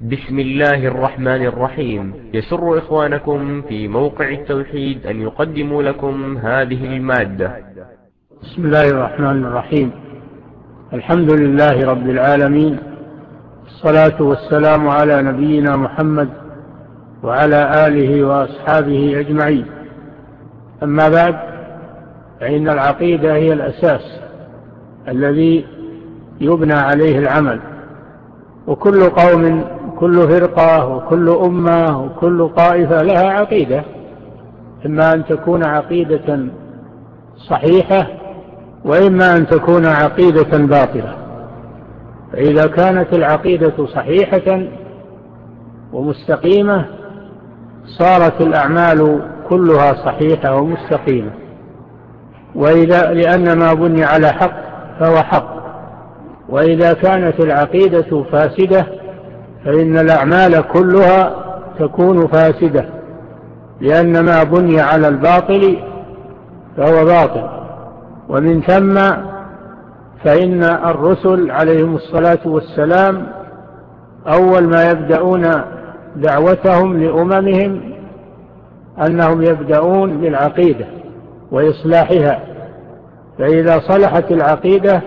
بسم الله الرحمن الرحيم. يسر إخوانكم في موقع التوحيد أن يقدموا لكم هذه المادة. بسم الله الرحمن الرحيم. الحمد لله رب العالمين. الصلاة والسلام على نبينا محمد وعلى آله وأصحابه أجمعين. أما بعد فإن العقيدة هي الأساس الذي يبنى عليه العمل. وكل قوم كل فرقة وكل أمة وكل طائفة لها عقيدة. إما أن تكون عقيدة صحيحة وإما أن تكون عقيدة باطلة. فإذا كانت العقيدة صحيحة ومستقيمة صارت الأعمال كلها صحيحة ومستقيمة. وإذا لأن ما بني على حق فهو حق. وإذا كانت العقيدة فاسدة فإن الأعمال كلها تكون فاسدة لأن ما بني على الباطل فهو باطل. ومن ثم فإن الرسل عليهم الصلاة والسلام أول ما يبدأون دعوتهم لأممهم أنهم يبدأون بالعقيدة وإصلاحها. فإذا صلحت العقيدة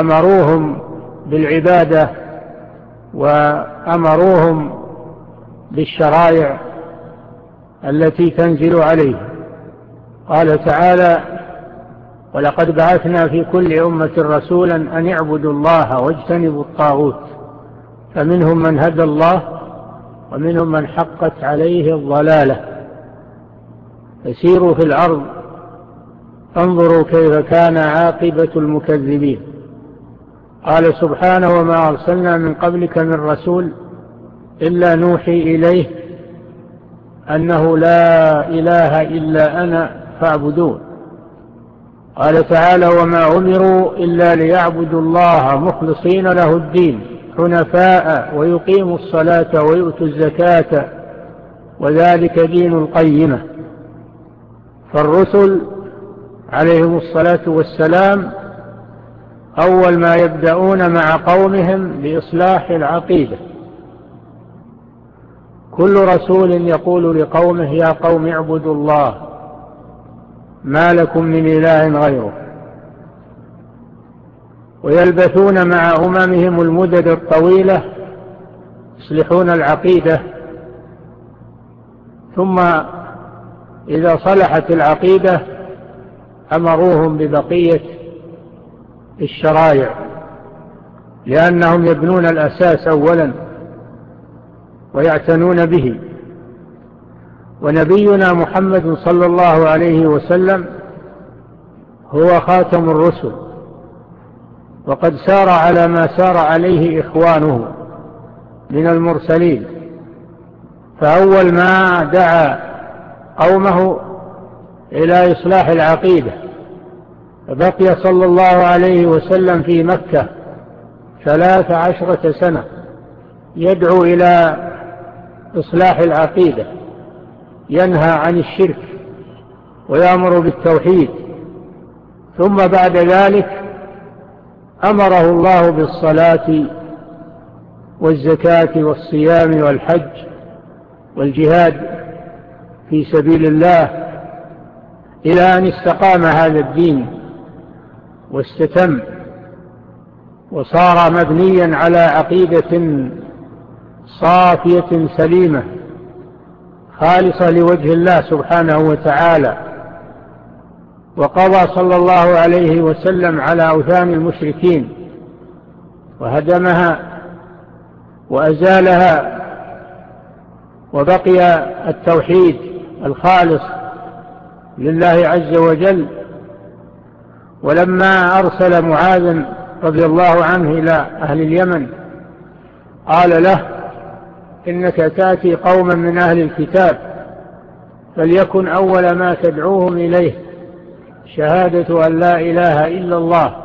أمروهم بالعبادة وأمروهم بالشرائع التي تنزل عليه. قال تعالى ولقد بعثنا في كل أمة رسولا أن اعبدوا الله واجتنبوا الطاغوت. فمنهم من هدى الله ومنهم من حقت عليه الضلالة. فسيروا في الأرض فانظروا كيف كان عاقبة المكذبين. قال سبحانه وما أرسلنا من قبلك من رسول إلا نوحي إليه أنه لا إله إلا أنا فاعبدون قال تعالى وما أمروا إلا ليعبدوا الله مخلصين له الدين حنفاء ويقيموا الصلاة ويؤتوا الزكاة وذلك دين القيمة. فالرسل عليهم الصلاة والسلام أول ما يبدأون مع قومهم بإصلاح العقيدة. كل رسول يقول لقومه يا قوم اعبدوا الله ما لكم من إله غيره. ويلبثون مع أممهم المدد الطويلة يصلحون العقيدة. ثم إذا صلحت العقيدة أمروهم ببقية الشرائع لأنهم يبنون الأساس أولا ويعتنون به. ونبينا محمد صلى الله عليه وسلم هو خاتم الرسل وقد سار على ما سار عليه إخوانه من المرسلين. فأول ما دعا قومه إلى إصلاح العقيدة بقي صلى الله عليه وسلم في مكة ثلاث عشرة سنة يدعو إلى إصلاح العقيدة ينهى عن الشرك ويأمر بالتوحيد ثم بعد ذلك أمره الله بالصلاة والزكاة والصيام والحج والجهاد في سبيل الله إلى أن استقام هذا الدين. واستتم وصار مبنيا على عقيدة صافية سليمة خالصة لوجه الله سبحانه وتعالى. وقضى صلى الله عليه وسلم على أوثان المشركين وهدمها وأزالها وبقي التوحيد الخالص لله عز وجل. ولما أرسل معاذ رضي الله عنه إلى أهل اليمن قال له إنك تأتي قوما من أهل الكتاب فليكن أول ما تدعوهم إليه شهادة أن لا إله إلا الله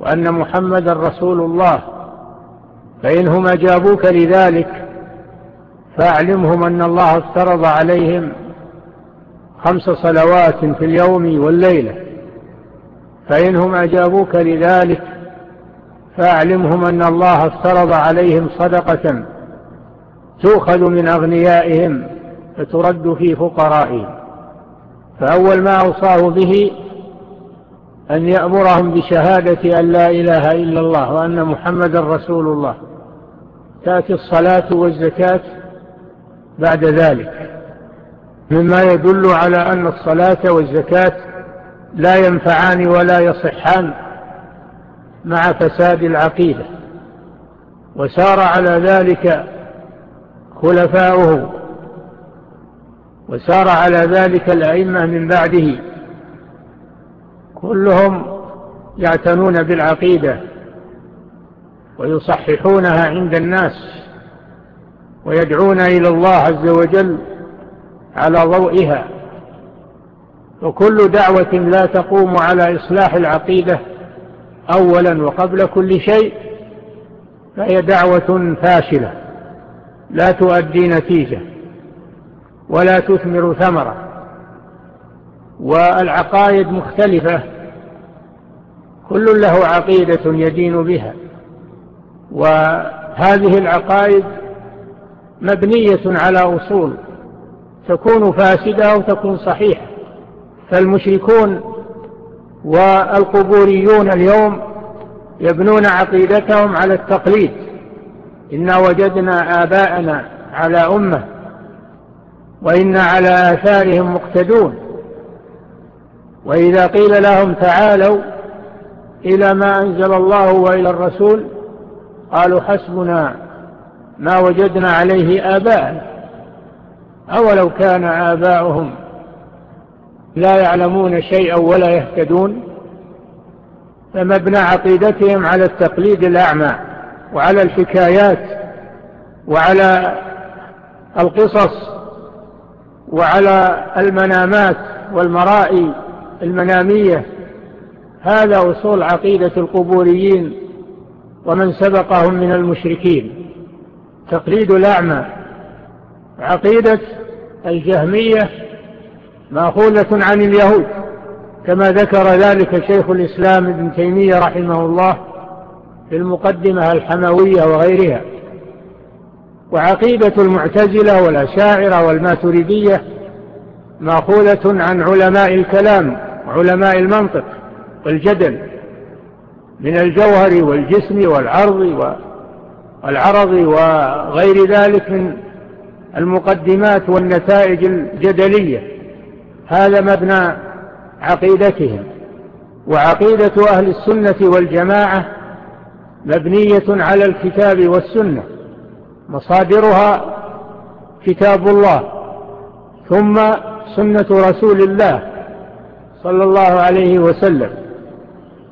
وأن محمد رسول الله فإنهم أجابوك لذلك فأعلمهم أن الله افترض عليهم خمس صلوات في اليوم والليلة فإنهم أجابوك لذلك فأعلمهم أن الله افترض عليهم صدقة تؤخذ من أغنيائهم فترد في فقرائهم فأول ما أوصاه به أن يأمرهم بشهادة أن لا إله إلا الله وأن محمد رسول الله تأتي الصلاة والزكاة بعد ذلك مما يدل على أن الصلاة والزكاة لا ينفعان ولا يصحان مع فساد العقيدة وسار على ذلك خلفاؤه وسار على ذلك الأئمة من بعده. كلهم يعتنون بالعقيدة ويصححونها عند الناس ويدعون إلى الله عز وجل على ضوئها. وكل دعوة لا تقوم على إصلاح العقيدة أولا وقبل كل شيء فهي دعوة فاشلة لا تؤدي نتيجة ولا تثمر ثمرة والعقائد مختلفة كل له عقيدة يدين بها وهذه العقائد مبنية على أصول تكون فاسدة أو تكون صحيحة. فالمشركون والقبوريون اليوم يبنون عقيدتهم على التقليد. إنا وجدنا آباءنا على أمة وإنا على آثارهم مقتدون. وإذا قيل لهم تعالوا إلى ما أنزل الله وإلى الرسول قالوا حسبنا ما وجدنا عليه آباءنا. أولو كان آباؤهم لا يعلمون شيئا ولا يهتدون فمبنى عقيدتهم على التقليد الأعمى وعلى الحكايات وعلى القصص وعلى المنامات والمرائي المنامية. هذا أصول عقيدة القبوريين ومن سبقهم من المشركين. تقليد الأعمى عقيدة الجهمية مأخوذة عن اليهود. كما ذكر ذلك شيخ الإسلام ابن تيمية رحمه الله في المقدمة الحموية وغيرها. وعقيدة المعتزلة والأشاعرة والماتريدية مأخوذة عن علماء الكلام علماء المنطق والجدل من الجوهر والجسم والعرض والعرض وغير ذلك من المقدمات والنتائج الجدلية. هذا مبنى عقيدتهم وعقيدة أهل السنة والجماعة مبنية على الكتاب والسنة مصادرها كتاب الله ثم سنة رسول الله صلى الله عليه وسلم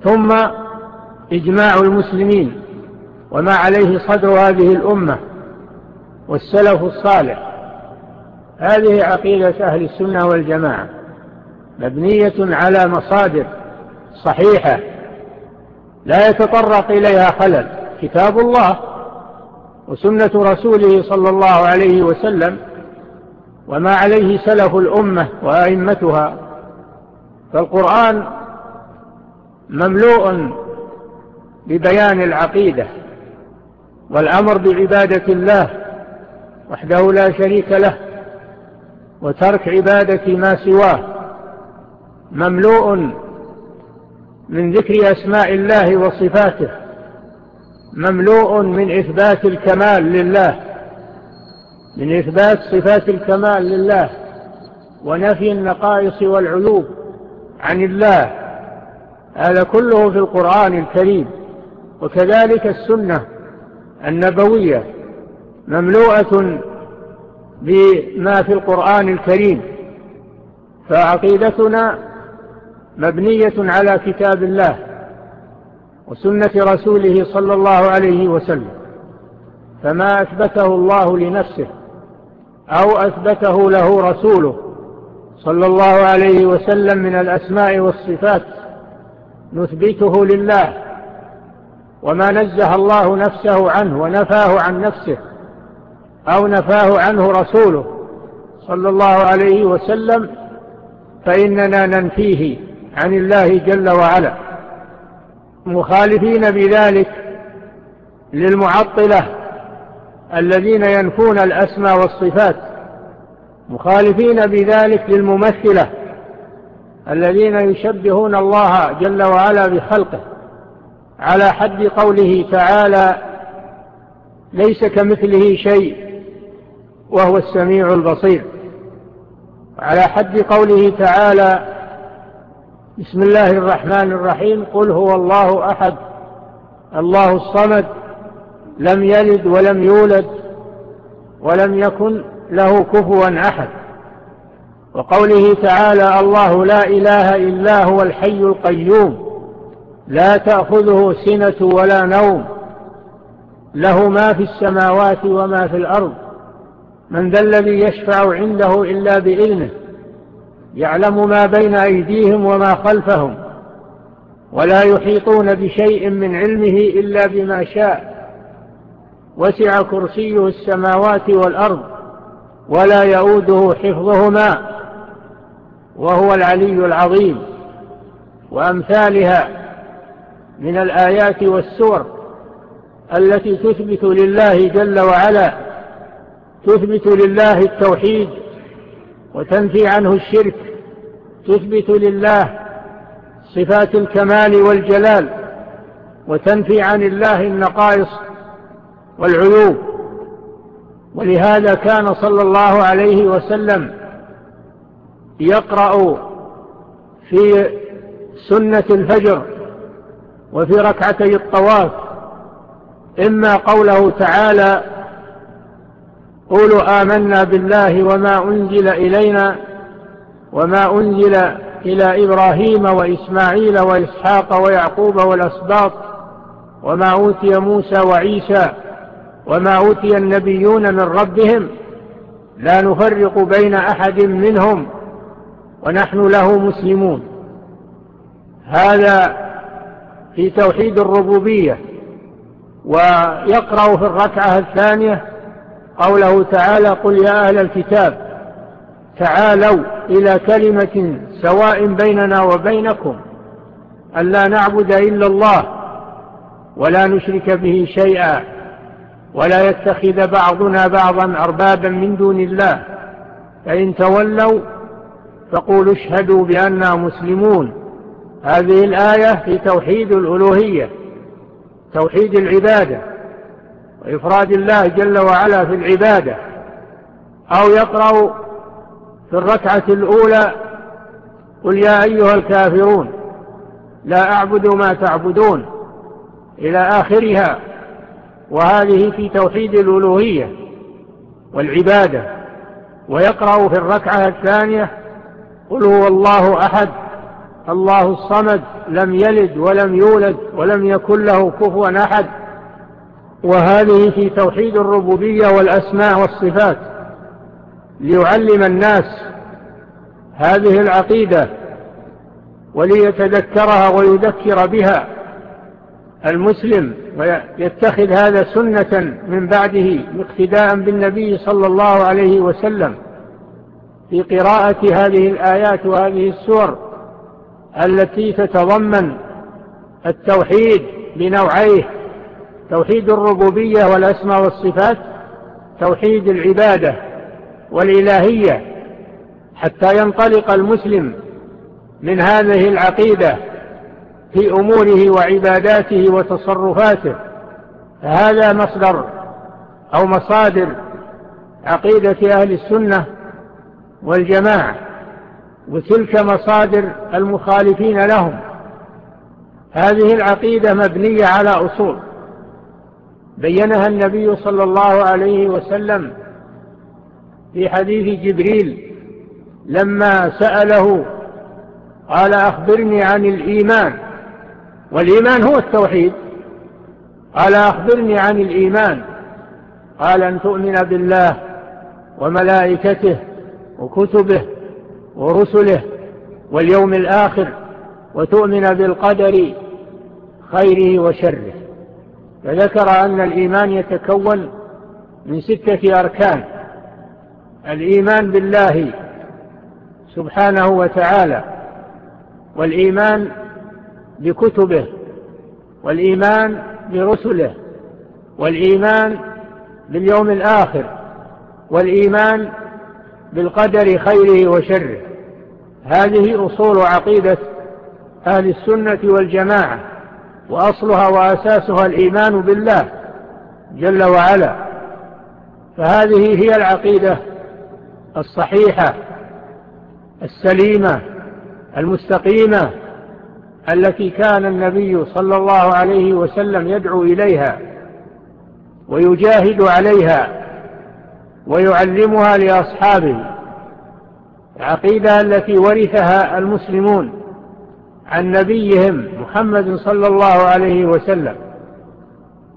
ثم إجماع المسلمين وما عليه صدر هذه الأمة والسلف الصالح. هذه عقيدة أهل السنة والجماعة مبنية على مصادر صحيحة لا يتطرق إليها خلل كتاب الله وسنة رسوله صلى الله عليه وسلم وما عليه سلف الأمة وأئمتها. فالقرآن مملوء ببيان العقيدة والأمر بعبادة الله وحده لا شريك له وترك عبادة ما سواه. مملوء من ذكر أسماء الله وصفاته. مملوء من إثبات الكمال لله. من إثبات صفات الكمال لله. ونفي النقائص والعيوب عن الله. هذا كله في القرآن الكريم. وكذلك السنة النبوية. مملوءة بما في القرآن الكريم. فعقيدتنا مبنية على كتاب الله وسنة رسوله صلى الله عليه وسلم. فما أثبته الله لنفسه أو أثبته له رسوله صلى الله عليه وسلم من الأسماء والصفات نثبته لله. وما نزه الله نفسه عنه ونفاه عن نفسه أو نفاه عنه رسوله صلى الله عليه وسلم فإننا ننفيه عن الله جل وعلا. مخالفين بذلك للمعطلة الذين ينفون الأسمى والصفات. مخالفين بذلك للممثلة الذين يشبهون الله جل وعلا بخلقه. على حد قوله تعالى ليس كمثله شيء وهو السميع البصير. على حد قوله تعالى بسم الله الرحمن الرحيم قل هو الله أحد الله الصمد لم يلد ولم يولد ولم يكن له كفوا أحد. وقوله تعالى الله لا إله إلا هو الحي القيوم لا تأخذه سنة ولا نوم له ما في السماوات وما في الأرض. من ذا الذي يشفع عنده إلا بإذنه يعلم ما بين أيديهم وما خلفهم ولا يحيطون بشيء من علمه إلا بما شاء. وسع كرسيه السماوات والأرض ولا يؤده حفظهما وهو العلي العظيم. وأمثالها من الآيات والسور التي تثبت لله جل وعلا تثبت لله التوحيد وتنفي عنه الشرك تثبت لله صفات الكمال والجلال وتنفي عن الله النقائص والعيوب. ولهذا كان صلى الله عليه وسلم يقرأ في سنة الفجر وفي ركعتي الطواف إما قوله تعالى قولوا آمنا بالله وما أنزل إلينا وما أنزل إلى إبراهيم وإسماعيل وإسحاق ويعقوب والأسباط وما أوتي موسى وعيسى وما أوتي النبيون من ربهم لا نفرق بين أحد منهم ونحن له مسلمون. هذا في توحيد الربوبية ويقرأ في الركعة الثانية قوله تعالى قل يا أهل الكتاب تعالوا إلى كلمة سواء بيننا وبينكم ألا نعبد إلا الله ولا نشرك به شيئا ولا يتخذ بعضنا بعضا أربابا من دون الله فإن تولوا فقولوا اشهدوا بأننا مسلمون هذه الآية في توحيد الألوهية توحيد العبادة وإفراد الله جل وعلا في العبادة أو يقرأ في الركعة الأولى قل يا أيها الكافرون لا أعبد ما تعبدون إلى آخرها وهذه في توحيد الألوهية والعبادة. ويقرأ في الركعة الثانية قل هو الله أحد الله الصمد لم يلد ولم يولد ولم يكن له كفوا أحد. وهذه في توحيد الربوبية والأسماء والصفات ليعلم الناس هذه العقيدة وليتذكرها ويذكر بها المسلم ويتخذ هذا سنة من بعده اقتداء بالنبي صلى الله عليه وسلم في قراءة هذه الآيات وهذه السور التي تتضمن التوحيد بنوعيه توحيد الربوبية والأسماء والصفات توحيد العبادة والإلهية حتى ينطلق المسلم من هذه العقيدة في أموره وعباداته وتصرفاته. فهذا مصدر أو مصادر عقيدة أهل السنة والجماعة وتلك مصادر المخالفين لهم. هذه العقيدة مبنية على أصول. بينها النبي صلى الله عليه وسلم في حديث جبريل لما سأله قال أخبرني عن الإيمان والإيمان هو التوحيد قال أخبرني عن الإيمان قال أن تؤمن بالله وملائكته وكتبه ورسله واليوم الآخر وتؤمن بالقدر خيره وشره فذكر أن الإيمان يتكون من ستة أركان. الإيمان بالله سبحانه وتعالى والإيمان بكتبه والإيمان برسله والإيمان باليوم الآخر والإيمان بالقدر خيره وشره. هذه أصول عقيدة أهل السنة والجماعة. وأصلها وأساسها الإيمان بالله جل وعلا. فهذه هي العقيدة الصحيحة السليمة المستقيمة التي كان النبي صلى الله عليه وسلم يدعو إليها ويجاهد عليها ويعلمها لأصحابه. العقيدة التي ورثها المسلمون عن نبيهم محمد صلى الله عليه وسلم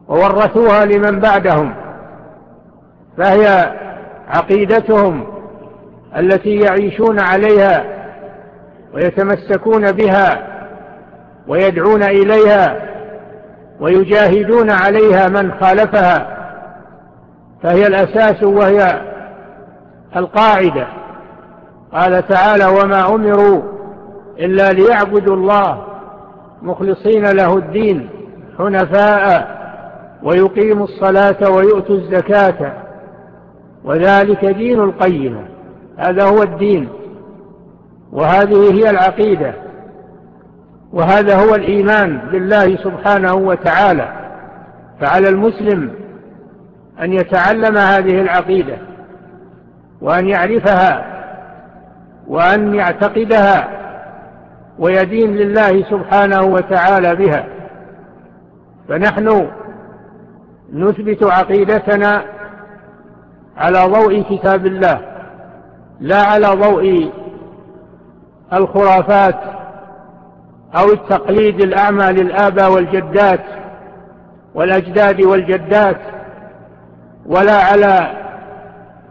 وورثوها لمن بعدهم فهي عقيدتهم التي يعيشون عليها ويتمسكون بها ويدعون إليها ويجاهدون عليها من خالفها فهي الأساس وهي القاعدة. قال تعالى وما أمروا إلا ليعبدوا الله مخلصين له الدين حنفاء ويقيم الصلاة ويؤت الزكاة. وذلك دين القيمة. هذا هو الدين. وهذه هي العقيدة. وهذا هو الإيمان بالله سبحانه وتعالى. فعلى المسلم أن يتعلم هذه العقيدة وأن يعرفها وأن يعتقدها ويدين لله سبحانه وتعالى بها. فنحن نثبت عقيدتنا على ضوء كتاب الله لا على ضوء الخرافات أو التقليد الأعمى للآباء والجدات والأجداد والجدات ولا على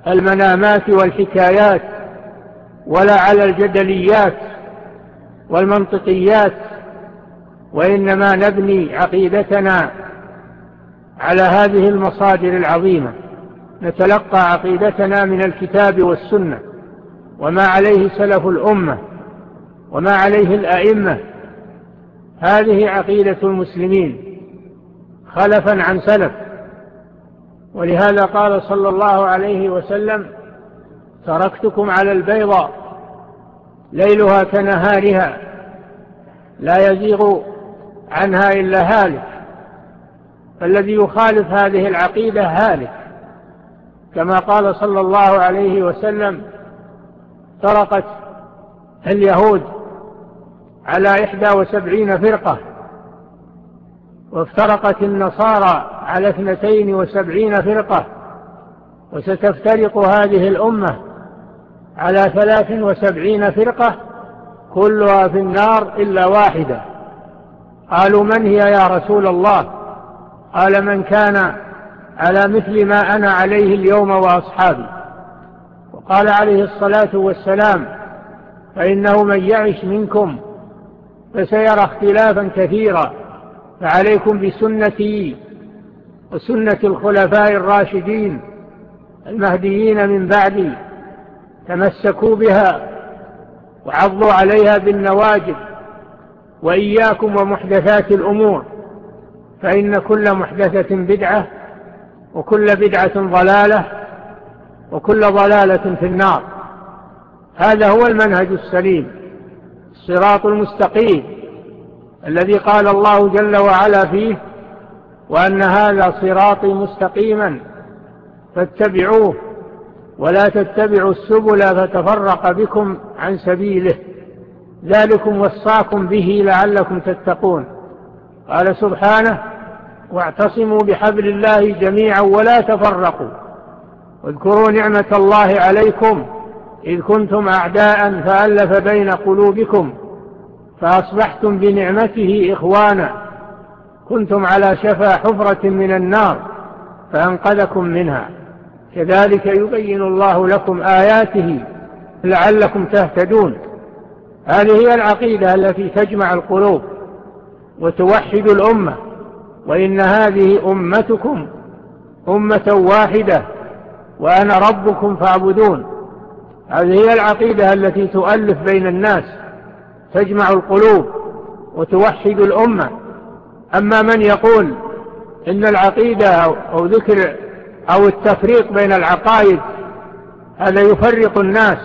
المنامات والحكايات ولا على الجدليات. والمنطقيات وإنما نبني عقيدتنا على هذه المصادر العظيمة. نتلقى عقيدتنا من الكتاب والسنة وما عليه سلف الأمة وما عليه الأئمة. هذه عقيدة المسلمين خلفا عن سلف. ولهذا قال صلى الله عليه وسلم تركتكم على البيضاء ليلها كنهارها لا يزيغ عنها إلا هالك. فالذي يخالف هذه العقيدة هالك. كما قال صلى الله عليه وسلم طرقت اليهود على إحدى وسبعين فرقة وافترقت النصارى على اثنتين وسبعين فرقة وستفترق هذه الأمة على ثلاث وسبعين فرقة كلها في النار إلا واحدة. قالوا من هي يا رسول الله؟ قال من كان على مثل ما أنا عليه اليوم وأصحابي. وقال عليه الصلاة والسلام فإنه من يعش منكم فسيرى اختلافا كثيرا فعليكم بسنتي وسنة الخلفاء الراشدين المهديين من بعدي. تمسكوا بها وعضوا عليها بالنواجد وإياكم ومحدثات الأمور فإن كل محدثة بدعة وكل بدعة ضلالة وكل ضلالة في النار. هذا هو المنهج السليم الصراط المستقيم الذي قال الله جل وعلا فيه وأن هذا صراطي مستقيما فاتبعوه ولا تتبعوا السبل فتفرق بكم عن سبيله. ذلكم وصاكم به لعلكم تتقون. قال سبحانه واعتصموا بحبل الله جميعا ولا تفرقوا. واذكروا نعمة الله عليكم إذ كنتم أعداء فألف بين قلوبكم فأصبحتم بنعمته إخوانا. كنتم على شفا حفرة من النار فأنقذكم منها. كذلك يبين الله لكم آياته لعلكم تهتدون. هذه هي العقيدة التي تجمع القلوب وتوحد الأمة وإن هذه أمتكم أمة واحدة وأنا ربكم فاعبدون. هذه هي العقيدة التي تؤلف بين الناس تجمع القلوب وتوحد الأمة. أما من يقول إن العقيدة أو ذكر أو التفريق بين العقائد هذا يفرق الناس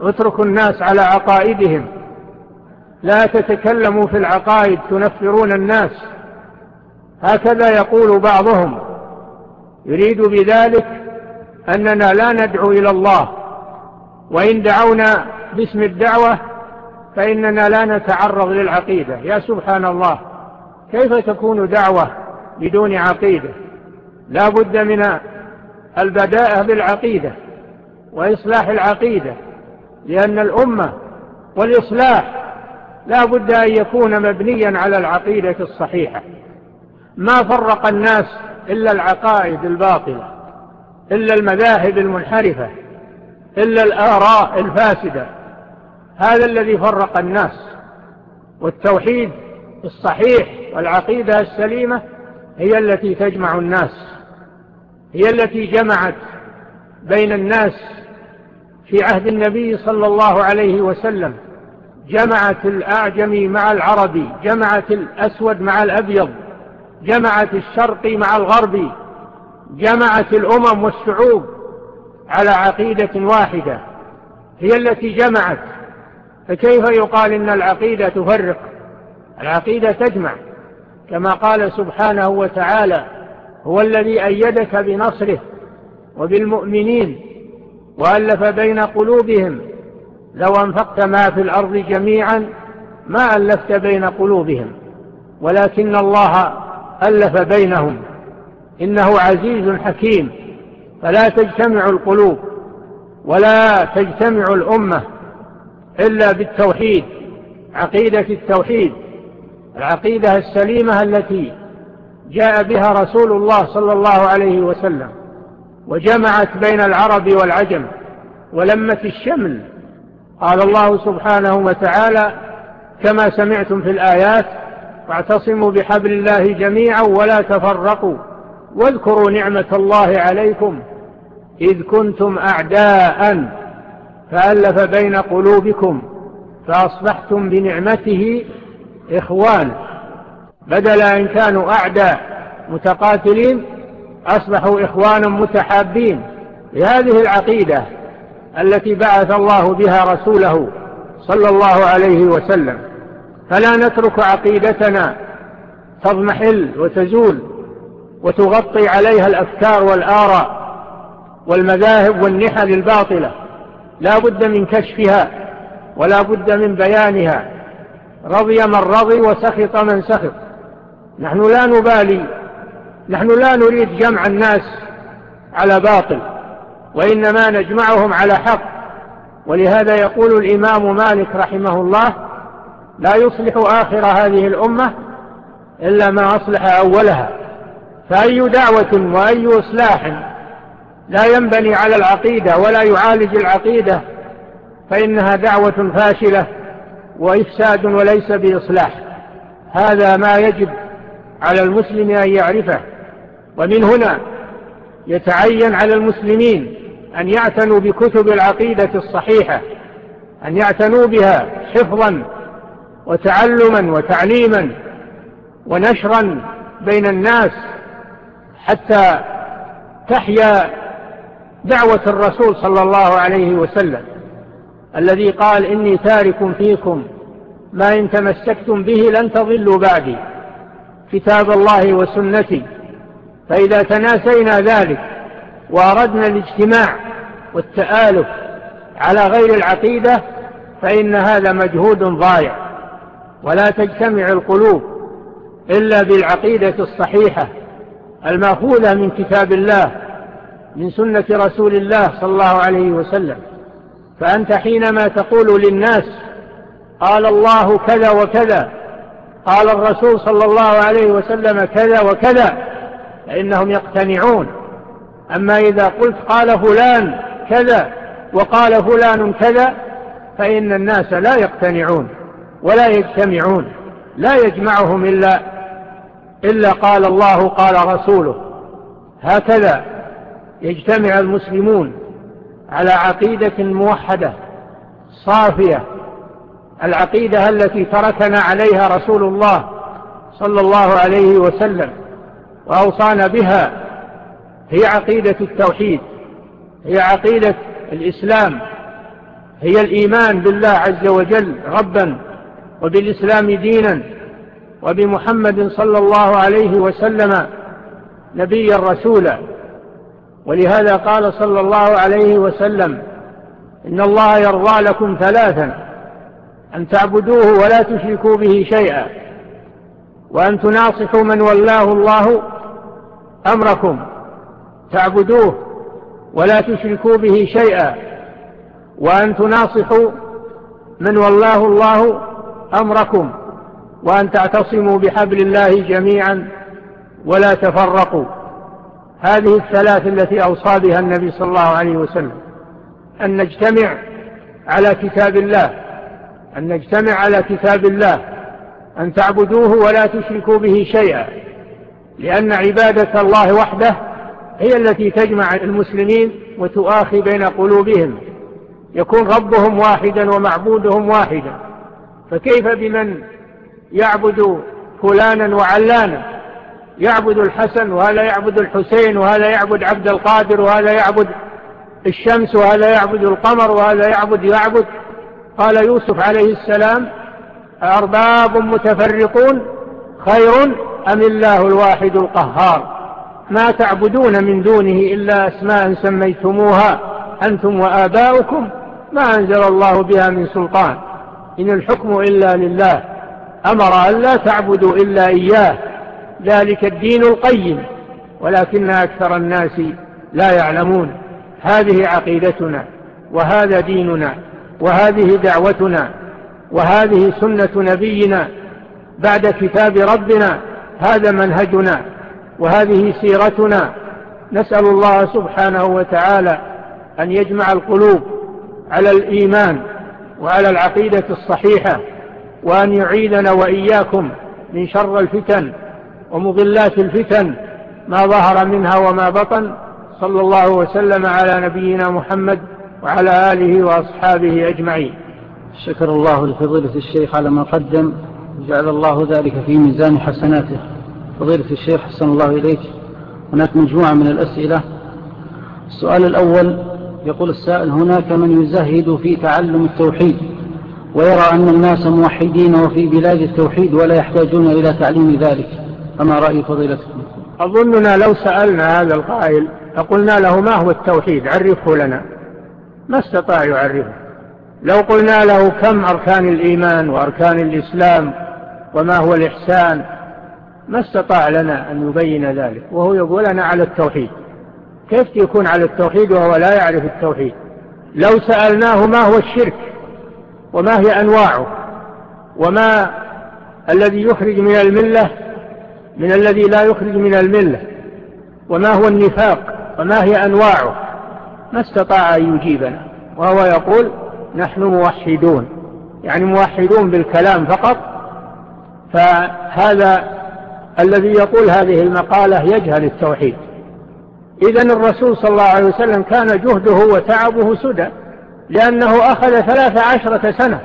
اتركوا الناس على عقائدهم. لا تتكلموا في العقائد تنفرون الناس. هكذا يقول بعضهم. يريد بذلك أننا لا ندعو إلى الله. وإن دعونا باسم الدعوة فإننا لا نتعرض للعقيدة. يا سبحان الله كيف تكون دعوة بدون عقيدة؟ لا بد من البداء بالعقيدة وإصلاح العقيدة لأن الأمة والإصلاح لا بد أن يكون مبنيا على العقيدة الصحيحة. ما فرق الناس إلا العقائد الباطلة إلا المذاهب المنحرفة إلا الآراء الفاسدة. هذا الذي فرق الناس والتوحيد الصحيح والعقيدة السليمة هي التي تجمع الناس. هي التي جمعت بين الناس في عهد النبي صلى الله عليه وسلم. جمعت الأعجمي مع العربي جمعت الأسود مع الأبيض جمعت الشرقي مع الغربي جمعت الأمم والشعوب على عقيدة واحدة هي التي جمعت. فكيف يقال إن العقيدة تفرق؟ العقيدة تجمع كما قال سبحانه وتعالى هو الذي أيدك بنصره وبالمؤمنين وألف بين قلوبهم لو أنفقت ما في الأرض جميعا ما ألفت بين قلوبهم ولكن الله ألف بينهم. إنه عزيز حكيم. فلا تجتمع القلوب ولا تجتمع الأمة إلا بالتوحيد عقيدة التوحيد العقيدة السليمة التي جاء بها رسول الله صلى الله عليه وسلم وجمعت بين العرب والعجم ولمت الشمل. قال الله سبحانه وتعالى كما سمعتم في الآيات واعتصموا بحبل الله جميعا ولا تفرقوا واذكروا نعمة الله عليكم إذ كنتم أعداء فألف بين قلوبكم فأصبحتم بنعمته إخوانا بدل أن كانوا أعداء متقاتلين أصبحوا إخوانا متحابين لهذه العقيدة التي بعث الله بها رسوله صلى الله عليه وسلم. فلا نترك عقيدتنا تضمحل وتزول وتغطي عليها الأفكار والآراء والمذاهب والنحل الباطلة. لا بد من كشفها ولا بد من بيانها. رضي من رضي وسخط من سخط. نحن لا نبالي. نحن لا نريد جمع الناس على باطل وإنما نجمعهم على حق. ولهذا يقول الإمام مالك رحمه الله لا يصلح آخر هذه الأمة إلا ما أصلح أولها. فأي دعوة وأي إصلاح لا ينبني على العقيدة ولا يعالج العقيدة فإنها دعوة فاشلة وإفساد وليس بإصلاح. هذا ما يجب على المسلم أن يعرفه. ومن هنا يتعين على المسلمين أن يعتنوا بكتب العقيدة الصحيحة أن يعتنوا بها حفظا وتعلما وتعليما ونشرا بين الناس حتى تحيا دعوة الرسول صلى الله عليه وسلم الذي قال إني تارك فيكم ما إن تمسكتم به لن تضلوا بعدي. كتاب الله وسنتي فإذا تناسينا ذلك وأردنا الاجتماع والتآلف على غير العقيدة فإن هذا مجهود ضايع. ولا تجتمع القلوب إلا بالعقيدة الصحيحة المأخوذة من كتاب الله من سنة رسول الله صلى الله عليه وسلم. فأنت حينما تقول للناس قال الله كذا وكذا قال الرسول صلى الله عليه وسلم كذا وكذا فإنهم يقتنعون. أما إذا قلت قال فلان كذا وقال فلان كذا فإن الناس لا يقتنعون ولا يجتمعون لا يجمعهم إلا, إلا قال الله قال رسوله. هكذا يجتمع المسلمون على عقيدة موحدة صافية. العقيدة التي تركنا عليها رسول الله صلى الله عليه وسلم وأوصانا بها هي عقيدة التوحيد هي عقيدة الإسلام هي الإيمان بالله عز وجل ربا وبالإسلام دينا وبمحمد صلى الله عليه وسلم نبيا رسولا. ولهذا قال صلى الله عليه وسلم إن الله يرضى لكم ثلاثا أن تعبدوه ولا تشركوا به شيئا وأن تناصحوا من ولاه الله أمركم. تعبدوه ولا تشركوا به شيئا وأن تناصحوا من ولاه الله أمركم وأن تعتصموا بحبل الله جميعا ولا تفرقوا. هذه الثلاث التي أوصى بها النبي صلى الله عليه وسلم. أن نجتمع على كتاب الله أن نجتمع على كتاب الله أن تعبدوه ولا تشركوا به شيئا لأن عبادة الله وحده هي التي تجمع المسلمين وتؤاخي بين قلوبهم يكون ربهم واحدا ومعبودهم واحدا. فكيف بمن يعبد فلانا وعلانا؟ يعبد الحسن وهذا يعبد الحسين وهذا يعبد عبد القادر وهذا يعبد الشمس وهذا يعبد القمر وهذا يعبد يعبد قال يوسف عليه السلام أرباب متفرقون خير أم الله الواحد القهار؟ ما تعبدون من دونه إلا أسماء سميتموها أنتم وآباؤكم ما أنزل الله بها من سلطان. إن الحكم إلا لله أمر أن لا تعبدوا إلا إياه ذلك الدين القيم ولكن أكثر الناس لا يعلمون. هذه عقيدتنا وهذا ديننا. وهذه دعوتنا وهذه سنة نبينا بعد كتاب ربنا هذا منهجنا وهذه سيرتنا. نسأل الله سبحانه وتعالى أن يجمع القلوب على الإيمان وعلى العقيدة الصحيحة وأن يعيدنا وإياكم من شر الفتن ومضلات الفتن ما ظهر منها وما بطن. صلى الله وسلم على نبينا محمد وعلى آله وأصحابه أجمعين. شكر الله لفضيلة الشيخ على ما قدم. جعل الله ذلك في ميزان حسناته. فضيلة الشيخ حسن الله إليك. هناك مجموعة من الأسئلة. السؤال الأول يقول السائل هناك من يزهد في تعلم التوحيد ويرى أن الناس موحدين وفي بلاد التوحيد ولا يحتاجون إلى تعليم ذلك. فما رأي فضيلتكم؟ أظننا لو سألنا هذا القائل فقلنا له ما هو التوحيد؟ عرفه لنا. ما استطاع يعرفه. لو قلنا له كم أركان الإيمان وأركان الإسلام وما هو الإحسان ما استطاع لنا أن يبين ذلك. وهو يقول أنا على التوحيد. كيف يكون على التوحيد وهو لا يعرف التوحيد؟ لو سألناه ما هو الشرك وما هي أنواعه وما الذي يخرج من الملة من الذي لا يخرج من الملة وما هو النفاق وما هي أنواعه ما استطاع أن يجيبنا وهو يقول نحن موحدون يعني موحدون بالكلام فقط. فهذا الذي يقول هذه المقالة يجهل التوحيد. إذا الرسول صلى الله عليه وسلم كان جهده وتعبه سدى لأنه أخذ ثلاث عشرة سنة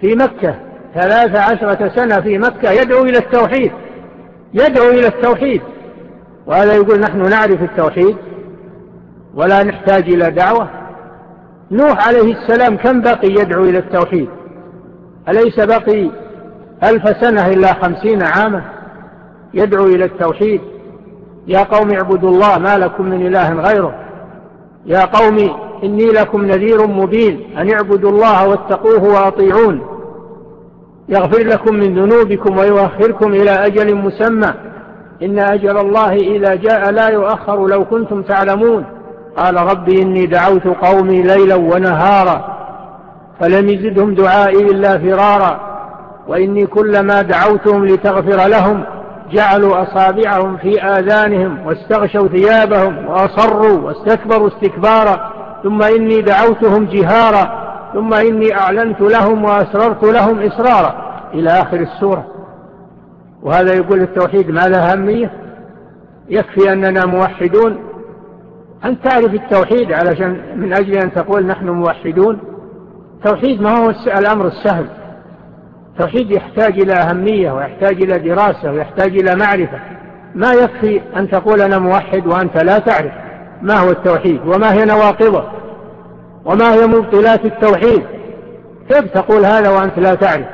في مكة. ثلاث عشرة سنة في مكة يدعو إلى التوحيد يدعو إلى التوحيد. وهذا يقول نحن نعرف التوحيد ولا نحتاج إلى دعوة. نوح عليه السلام كم بقي يدعو إلى التوحيد؟ أليس بقي ألف سنة إلا خمسين عاما يدعو إلى التوحيد؟ يا قوم اعبدوا الله ما لكم من إله غيره. يا قوم إني لكم نذير مبين أن اعبدوا الله واتقوه وأطيعون. يغفر لكم من ذنوبكم ويؤخركم إلى أجل مسمى. إن أجل الله إذا جاء لا يؤخر لو كنتم تعلمون. قال رب إني دعوت قومي ليلا ونهارا فلم يزدهم دعائي إلا فرارا وإني كلما دعوتهم لتغفر لهم جعلوا أصابعهم في آذانهم واستغشوا ثيابهم وأصروا واستكبروا استكبارا ثم إني دعوتهم جهارا ثم إني أعلنت لهم وأسررت لهم إسرارا. إلى آخر السورة. وهذا يقول التوحيد ما له أهمية؟ يكفي أننا موحدون أن تعرف التوحيد علشان من أجل أن تقول نحن موحدون. توحيد ما هو الأمر السهل. توحيد يحتاج إلى أهمية ويحتاج إلى دراسة ويحتاج إلى معرفة. ما يكفي أن تقول أنا موحد وأنت لا تعرف ما هو التوحيد وما هي نواقضه وما هي مبطلات التوحيد. كيف تقول هذا وأنت لا تعرف؟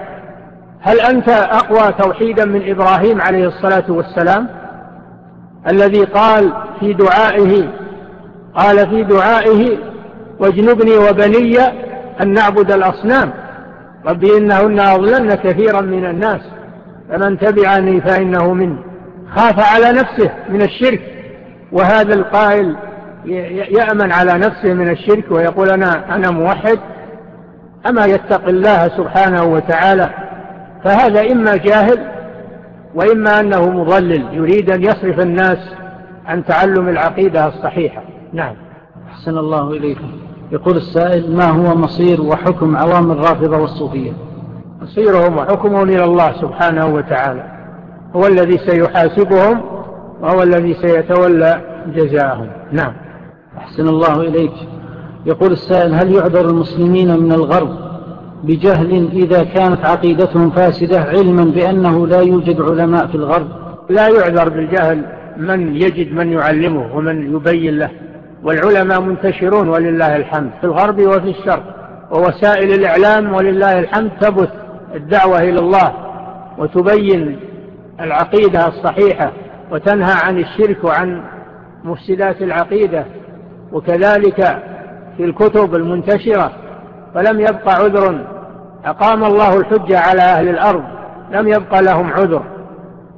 هل أنت أقوى توحيدا من إبراهيم عليه الصلاة والسلام؟ الذي قال في دعائه قال في دعائه واجنبني وبني أن نعبد الأصنام ربي إنهن أضلن كثيرا من الناس فمن تبعني فإنه مني. خاف على نفسه من الشرك وهذا القائل يأمن على نفسه من الشرك ويقول أنا, أنا موحد أما يتق الله سبحانه وتعالى فهذا إما جاهل وإما أنه مضلل يريد أن يصرف الناس عن تعلم العقيدة الصحيحة. نعم. أحسن الله إليكم. يقول السائل ما هو مصير وحكم عوام الرافضة والصوفية؟ مصيرهم وحكمهم إلى الله سبحانه وتعالى. هو الذي سيحاسبهم وهو الذي سيتولى جزاءهم. نعم. أحسن الله إليك. يقول السائل هل يعذر المسلمين من الغرب بجهل إذا كانت عقيدتهم فاسدة علما بأنه لا يوجد علماء في الغرب؟ لا يعذر بالجهل من يجد من يعلمه ومن يبين له. والعلماء منتشرون ولله الحمد. في الغرب وفي الشرق. ووسائل الإعلام ولله الحمد تبث الدعوة إلى الله وتبين العقيدة الصحيحة وتنهى عن الشرك وعن مفسدات العقيدة. وكذلك في الكتب المنتشرة فلم يبقى عذر. أقام الله الحجة على أهل الأرض. لم يبقى لهم عذر.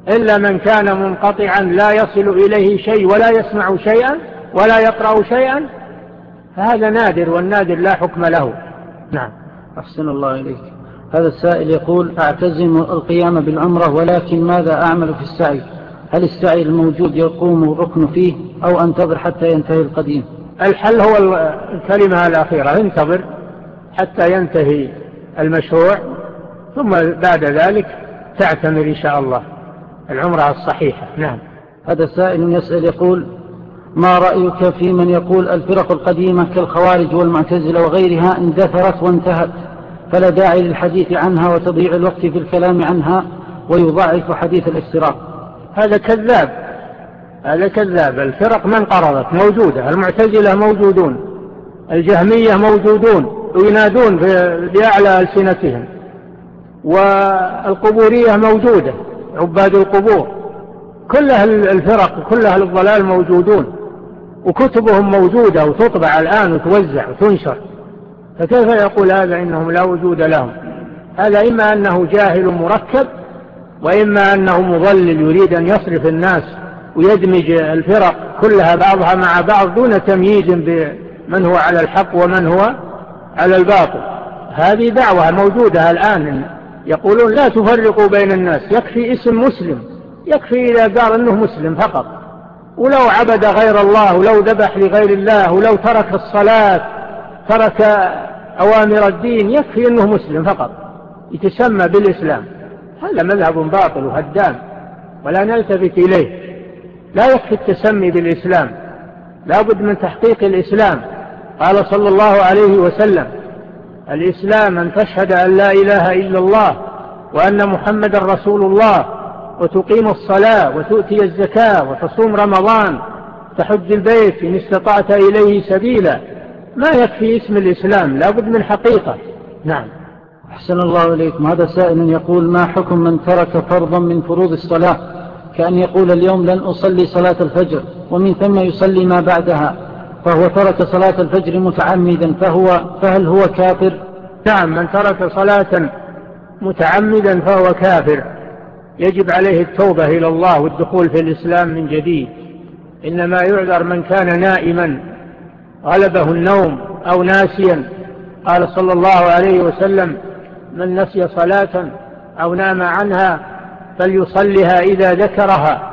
إلا من كان منقطعا لا يصل إليه شيء ولا يسمع شيئا ولا يقرأ شيئا فهذا نادر والنادر لا حكم له. نعم. أحسن الله إليك. هذا السائل يقول أعتزم القيام بالعمرة ولكن ماذا أعمل في السعي؟ هل السعي الموجود يقوم الركن فيه أو أنتظر حتى ينتهي القديم؟ الحل هو الكلمة الأخيرة انتظر حتى ينتهي المشروع ثم بعد ذلك تعتمر إن شاء الله. العمرة الصحيحة. نعم. هذا السائل يسأل يقول ما رأيك في من يقول الفرق القديمة كالخوارج والمعتزلة وغيرها اندثرت وانتهت فلا داعي للحديث عنها وتضيع الوقت في الكلام عنها ويضاعف حديث الاشتراك هذا كذاب هذا كذاب. الفرق من قررت موجودة. المعتزلة موجودون الجهمية موجودون وينادون بأعلى ألسنتهم. والقبورية موجودة عباد القبور. كل أهل الفرق وكل أهل الضلال موجودون. وكتبهم موجودة وتطبع الآن وتوزع وتنشر. فكيف يقول هذا إنهم لا وجود لهم؟ هذا إما أنه جاهل مركب وإما أنه مضلل يريد أن يصرف الناس ويدمج الفرق كلها بعضها مع بعض دون تمييز بمن هو على الحق ومن هو على الباطل. هذه دعوة موجودة الآن. يقولون لا تفرقوا بين الناس يكفي اسم مسلم يكفي إذا قال أنه مسلم فقط. ولو عبد غير الله ولو ذبح لغير الله ولو ترك الصلاة ترك أوامر الدين يكفي أنه مسلم فقط. يتسمى بالإسلام. هذا مذهب باطل وهدام ولا نلتفت إليه. لا يكفي التسمي بالإسلام. لا بد من تحقيق الإسلام. قال صلى الله عليه وسلم الإسلام أن تشهد أن لا إله إلا الله وأن محمد رسول الله وتقيم الصلاة وتؤتي الزكاة وتصوم رمضان تحج البيت إن استطعت إليه سبيلا ما يكفي اسم الإسلام لابد من حقيقة. نعم. أحسن الله إليكم هذا سائل يقول ما حكم من ترك فرضا من فروض الصلاة؟ كأن يقول اليوم لن أصلي صلاة الفجر ومن ثم يصلي ما بعدها. فهو ترك صلاة الفجر متعمدا فهو فهل هو كافر؟ نعم من ترك صلاة متعمدا فهو كافر. يجب عليه التوبة إلى الله والدخول في الإسلام من جديد. إنما يعذر من كان نائما غلبه النوم أو ناسيا. قال صلى الله عليه وسلم من نسي صلاة أو نام عنها فليصلها إذا ذكرها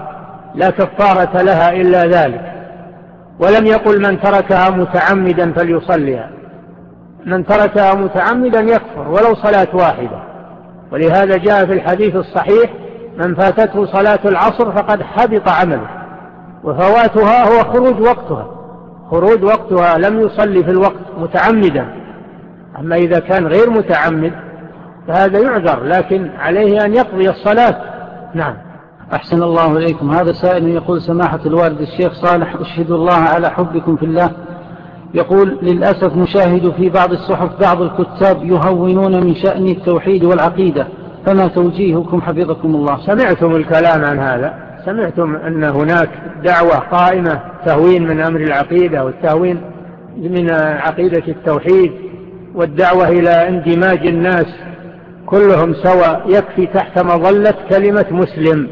لا كفارة لها إلا ذلك. ولم يقل من تركها متعمدا فليصلها من تركها متعمدا يكفر ولو صلاة واحدة. ولهذا جاء في الحديث الصحيح من فاتته صلاة العصر فقد حبط عمله وفواتها هو خروج وقتها. خروج وقتها لم يصلي في الوقت متعمدا. أما إذا كان غير متعمد فهذا يعذر لكن عليه أن يقضي الصلاة. نعم. أحسن الله إليكم. هذا سائل يقول سماحة الوالد الشيخ صالح أشهد الله على حبكم في الله. يقول للأسف نشاهد في بعض الصحف بعض الكتاب يهونون من شأن التوحيد والعقيدة. فما توجيهكم حفظكم الله. سمعتم الكلام عن هذا. سمعتم أن هناك دعوة قائمة تهوين من أمر العقيدة والتهوين من عقيدة التوحيد والدعوة إلى اندماج الناس كلهم سواء يكفي تحت مظلة كلمة مسلم.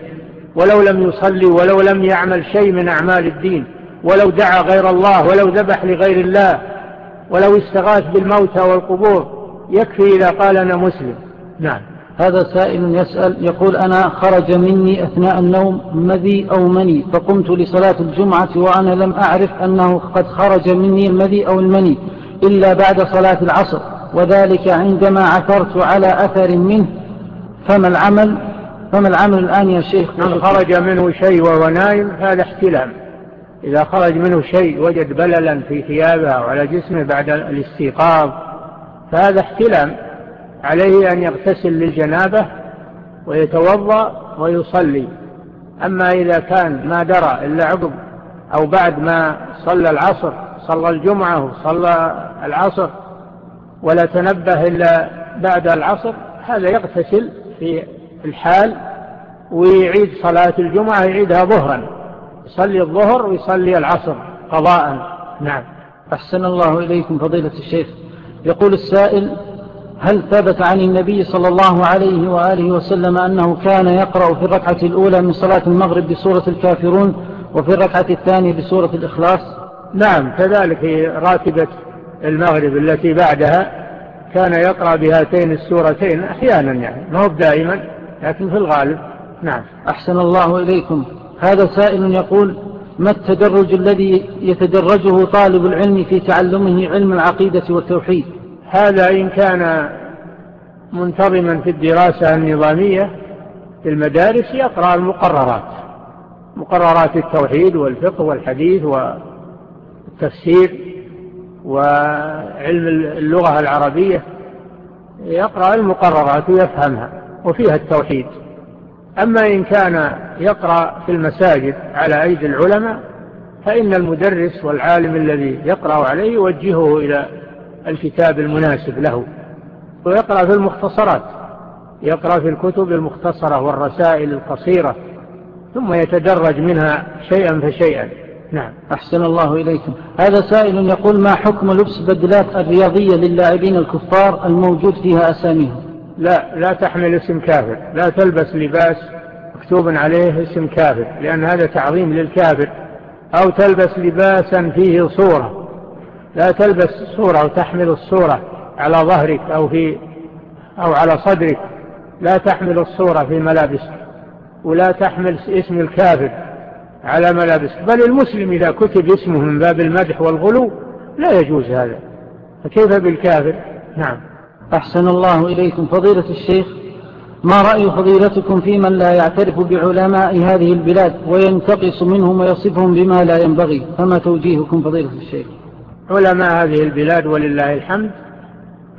ولو لم يصلي ولو لم يعمل شيء من أعمال الدين ولو دعا غير الله ولو ذبح لغير الله ولو استغاث بالموتى والقبور يكفي إذا قال أنا مسلم. نعم. هذا سائل يسأل يقول أنا خرج مني أثناء النوم مذي أو مني؟ فقمت لصلاة الجمعة وأنا لم أعرف أنه قد خرج مني المذي أو المني إلا بعد صلاة العصر وذلك عندما عثرت على أثر منه. فما العمل؟ فما العمل الآن يا شيخ؟ من خرج منه شيء وهو نايم هذا احتلام. إذا خرج منه شيء وجد بللا في ثيابه على جسمه بعد الاستيقاظ فهذا احتلام. عليه أن يغتسل للجنابة ويتوضأ ويصلي. أما إذا كان ما درى إلا عقب أو بعد ما صلى العصر صلى الجمعة وصلى العصر ولا تنبه إلا بعد العصر هذا يغتسل في الحال ويعيد صلاة الجمعة يعيدها ظهرا. يصلي الظهر ويصلي العصر قضاء. نعم. أحسن الله إليكم فضيلة الشيخ. يقول السائل هل ثبت عن النبي صلى الله عليه وآله وسلم أنه كان يقرأ في الركعة الأولى من صلاة المغرب بسورة الكافرون وفي الركعة الثانية بسورة الإخلاص؟ نعم كذلك في راتبة المغرب التي بعدها كان يقرأ بهاتين السورتين أحيانا يعني مو دائما لكن في الغالب نعم. أحسن الله إليكم. هذا سائل يقول ما التدرج الذي يتدرجه طالب العلم في تعلمه علم العقيدة والتوحيد؟ هذا إن كان منتظما في الدراسة النظامية في المدارس يقرأ المقررات مقررات التوحيد والفقه والحديث والتفسير وعلم اللغة العربية يقرأ المقررات ويفهمها وفيها التوحيد. أما إن كان يقرأ في المساجد على أيدي العلماء فإن المدرس والعالم الذي يقرأ عليه يوجهه إلى الكتاب المناسب له. ويقرأ في المختصرات. يقرأ في الكتب المختصرة والرسائل القصيرة. ثم يتدرج منها شيئا فشيئا. نعم. أحسن الله إليكم. هذا سائل يقول ما حكم لبس بدلات الرياضية للاعبين الكفار الموجود فيها أساميهم؟ لا لا تحمل اسم كافر. لا تلبس لباس مكتوب عليه اسم كافر لأن هذا تعظيم للكافر. أو تلبس لباسا فيه صورة. لا تلبس الصورة أو تحمل الصورة على ظهرك أو, في أو على صدرك. لا تحمل الصورة في ملابسك ولا تحمل اسم الكافر على ملابسك بل المسلم إذا كتب اسمه من باب المدح والغلو لا يجوز هذا. فكيف بالكافر؟ نعم. أحسن الله إليكم. فضيلة الشيخ ما رأي فضيلتكم في من لا يعترف بعلماء هذه البلاد وينتقص منهم ويصفهم بما لا ينبغي؟ فما توجيهكم فضيلة الشيخ؟ علماء هذه البلاد ولله الحمد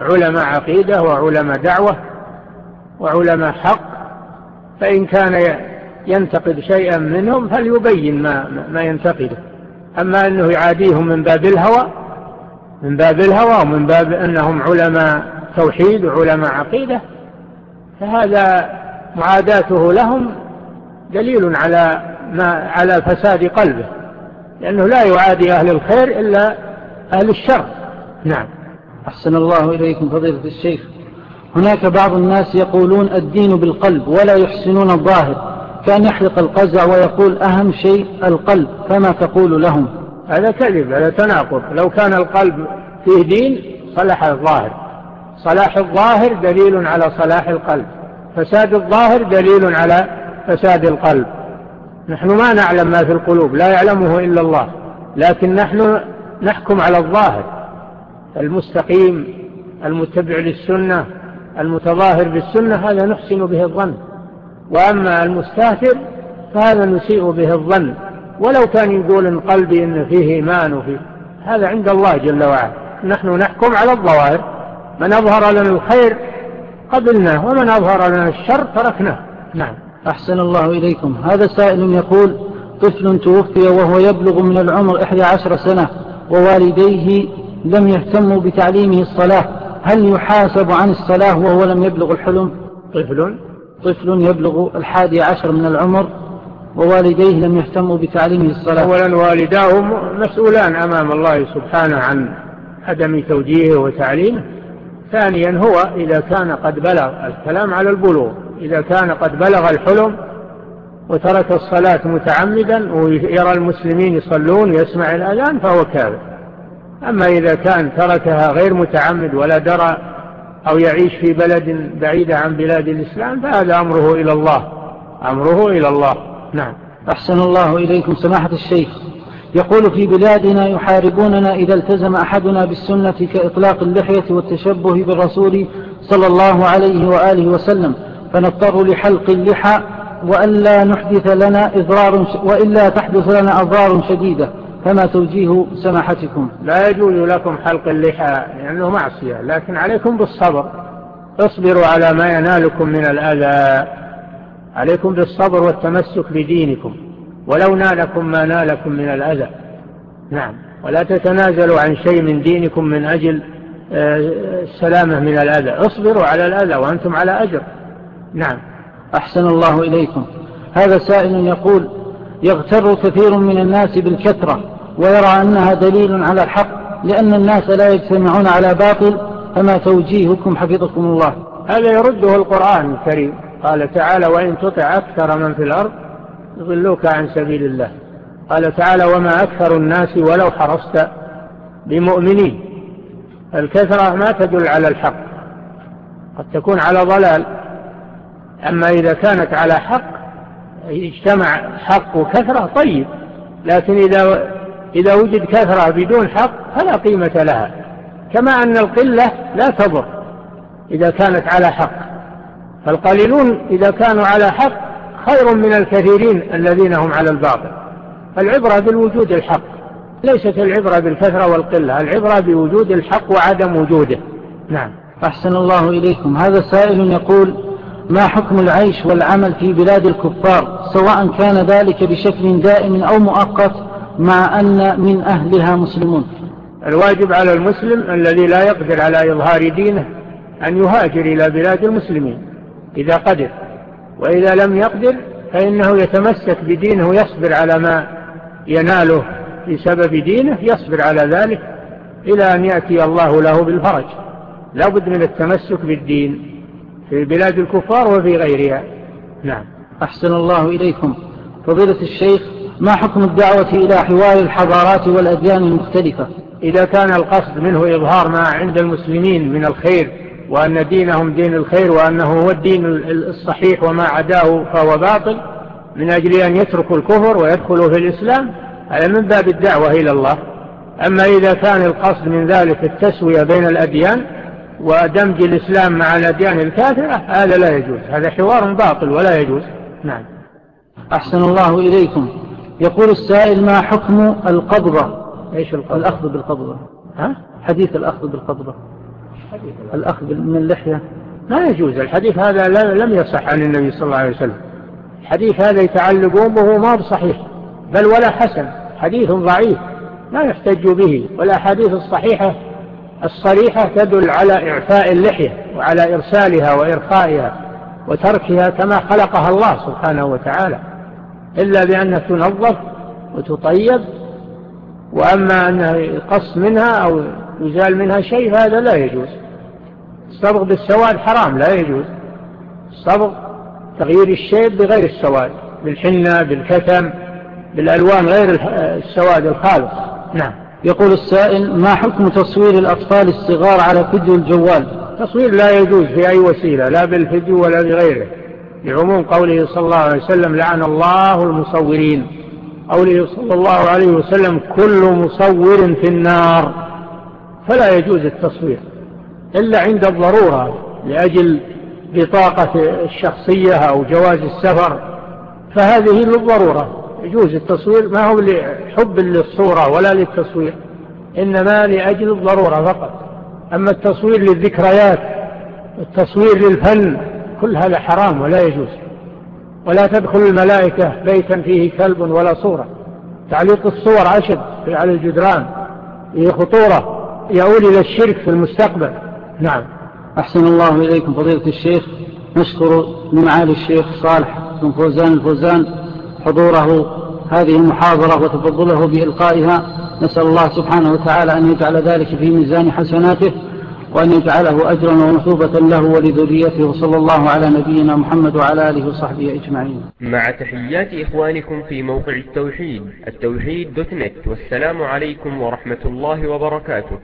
علماء عقيدة وعلماء دعوة وعلماء حق فإن كان ينتقد شيئا منهم فليبين ما, ما ينتقده. أما أنه يعاديهم من باب الهوى من باب الهوى ومن باب أنهم علماء توحيد وعلماء عقيدة فهذا معاداته لهم دليل على, ما على فساد قلبه لأنه لا يعادي أهل الخير إلا أهل الشر. نعم. أحسن الله إليكم فضيلة الشيخ. هناك بعض الناس يقولون الدين بالقلب ولا يحسنون الظاهر. كان يحلق القزع ويقول أهم شيء القلب فما تقول لهم؟ هذا كذب هذا تناقض. لو كان القلب فيه دين صلح الظاهر. صلاح الظاهر دليل على صلاح القلب. فساد الظاهر دليل على فساد القلب. نحن ما نعلم ما في القلوب لا يعلمه إلا الله. لكن نحن نحكم على الظاهر المستقيم المتبع للسنة المتظاهر بالسنة هذا نحسن به الظن. وأما المستاثر فهذا نسيء به الظن. ولو كان يقول إن قلبي إن فيه إيمان وفيه هذا عند الله جل وعلا. نحن نحكم على الظواهر. من أظهر لنا الخير قبلناه ومن أظهر لنا الشر تركناه. نعم. أحسن الله إليكم. هذا سائل يقول طفل توفي وهو يبلغ من العمر 11 سنة. ووالديه لم يهتموا بتعليمه الصلاة. هل يحاسب عن الصلاة وهو لم يبلغ الحلم؟ طفل. طفل يبلغ الحادي عشر من العمر ووالديه لم يهتموا بتعليمه الصلاة. أولا والداه مسؤولان أمام الله سبحانه عن عدم توجيهه وتعليمه. ثانيا هو إذا كان قد بلغ الكلام على البلوغ. إذا كان قد بلغ الحلم وترك الصلاة متعمدا ويرى المسلمين يصلون ويسمع الأذان فهو كافر أما إذا كان تركها غير متعمد ولا درى أو يعيش في بلد بعيد عن بلاد الإسلام فهذا أمره إلى الله. أمره إلى الله. نعم. أحسن الله إليكم سماحة الشيخ. يقول في بلادنا يحاربوننا إذا التزم أحدنا بالسنة كإطلاق اللحية والتشبه بالرسول صلى الله عليه وآله وسلم. فنضطر لحلق اللحى وألا نحدث لنا إضرار وإلا تحدث لنا أضرار شديدة. فما توجيه سماحتكم. لا يجوز لكم حلق اللحى لأنه معصية لكن عليكم بالصبر. اصبروا على ما ينالكم من الأذى. عليكم بالصبر والتمسك بدينكم. ولو نالكم ما نالكم من الأذى. نعم. ولا تتنازلوا عن شيء من دينكم من أجل آه، السلامة من الأذى. اصبروا على الأذى وأنتم على أجر. نعم. أحسن الله إليكم. هذا سائل يقول يغتر كثير من الناس بالكثرة ويرى أنها دليل على الحق لأن الناس لا يجتمعون على باطل فما توجيهكم حفظكم الله. هذا يرده القرآن الكريم. قال تعالى وإن تطع أكثر من في الأرض يضلوك عن سبيل الله. قال تعالى وما أكثر الناس ولو حرصت بمؤمنين. الكثرة ما تدل على الحق. قد تكون على ضلال. أما إذا كانت على حق اجتمع حق وكثرة طيب. لكن إذا, إذا وجد كثرة بدون حق فلا قيمة لها. كما أن القلة لا تضر إذا كانت على حق. فالقليلون إذا كانوا على حق خير من الكثيرين الذين هم على الباطل. فالعبرة بالوجود الحق. ليست العبرة بالكثرة والقلة العبرة بوجود الحق وعدم وجوده. نعم. أحسن الله إليكم. هذا سائل يقول ما حكم العيش والعمل في بلاد الكفار؟ سواء كان ذلك بشكل دائم أو مؤقت مع أن من أهلها مسلمون. الواجب على المسلم الذي لا يقدر على إظهار دينه أن يهاجر إلى بلاد المسلمين إذا قدر. وإذا لم يقدر فإنه يتمسك بدينه ويصبر على ما يناله بسبب دينه يصبر على ذلك إلى أن يأتي الله له بالفرج. لا بد من التمسك بالدين. في بلاد الكفار وفي غيرها. نعم. أحسن الله إليكم. فضيلة الشيخ ما حكم الدعوة إلى حوار الحضارات والأديان المختلفة؟ إذا كان القصد منه إظهار ما عند المسلمين من الخير وأن دينهم دين الخير وأنه هو الدين الصحيح وما عداه فهو باطل من أجل أن يتركوا الكفر ويدخلوا في الإسلام هذا من باب الدعوة إلى الله. أما إذا كان القصد من ذلك التسوية بين الأديان ودمج الإسلام مع الأديان الكافرة هذا لا يجوز. هذا حوار باطل ولا يجوز. نعم. أحسن الله إليكم. يقول السائل ما حكم القبضة إيش القبضة الأخذ بالقبضة ها؟ حديث الأخذ بالقبضة حديث الأخذ من اللحية لا يجوز. الحديث هذا لم يصح عن النبي صلى الله عليه وسلم. الحديث هذا يتعلقون به ما بصحيح بل ولا حسن. حديث ضعيف لا يحتج به والأحاديث الصحيحة الصريحة تدل على إعفاء اللحية وعلى إرسالها وإرخائها وتركها كما خلقها الله سبحانه وتعالى. إلا بأنها تنظف وتطيب وأما أنها يقص منها أو يزال منها شيء هذا لا يجوز. الصبغ بالسواد حرام لا يجوز. الصبغ تغيير الشيب بغير السواد بالحنة بالكتم بالألوان غير السواد الخالص. نعم. يقول السائل ما حكم تصوير الأطفال الصغار على فيديو الجوال؟ تصوير لا يجوز في أي وسيلة لا بالفيديو ولا بغيره. لعموم قوله صلى الله عليه وسلم لعن الله المصورين. قوله صلى الله عليه وسلم كل مصور في النار. فلا يجوز التصوير إلا عند الضرورة لأجل بطاقة الشخصية أو جواز السفر. فهذه للضرورة. يجوز التصوير ما هو لحب للصورة ولا للتصوير إنما لأجل الضرورة فقط. أما التصوير للذكريات التصوير للفن كل هذا حرام ولا يجوز. ولا تدخل الملائكة بيتا فيه كلب ولا صورة. تعليق الصور عشد على الجدران هي خطورة يؤول إلى الشرك في المستقبل. نعم. أحسن الله إليكم فضيلة الشيخ. نشكر من معالي الشيخ صالح بن فوزان الفوزان حضوره هذه المحاضرة وتفضله بإلقائها. نسأل الله سبحانه وتعالى أن يجعل ذلك في ميزان حسناته وأن يجعله أجرا ومثوبة له ولذريته. وصلى الله على نبينا محمد وعلى آله وصحبه أجمعين. مع تحيات إخوانكم في موقع التوحيد التوحيد دوت نت. والسلام عليكم ورحمة الله وبركاته.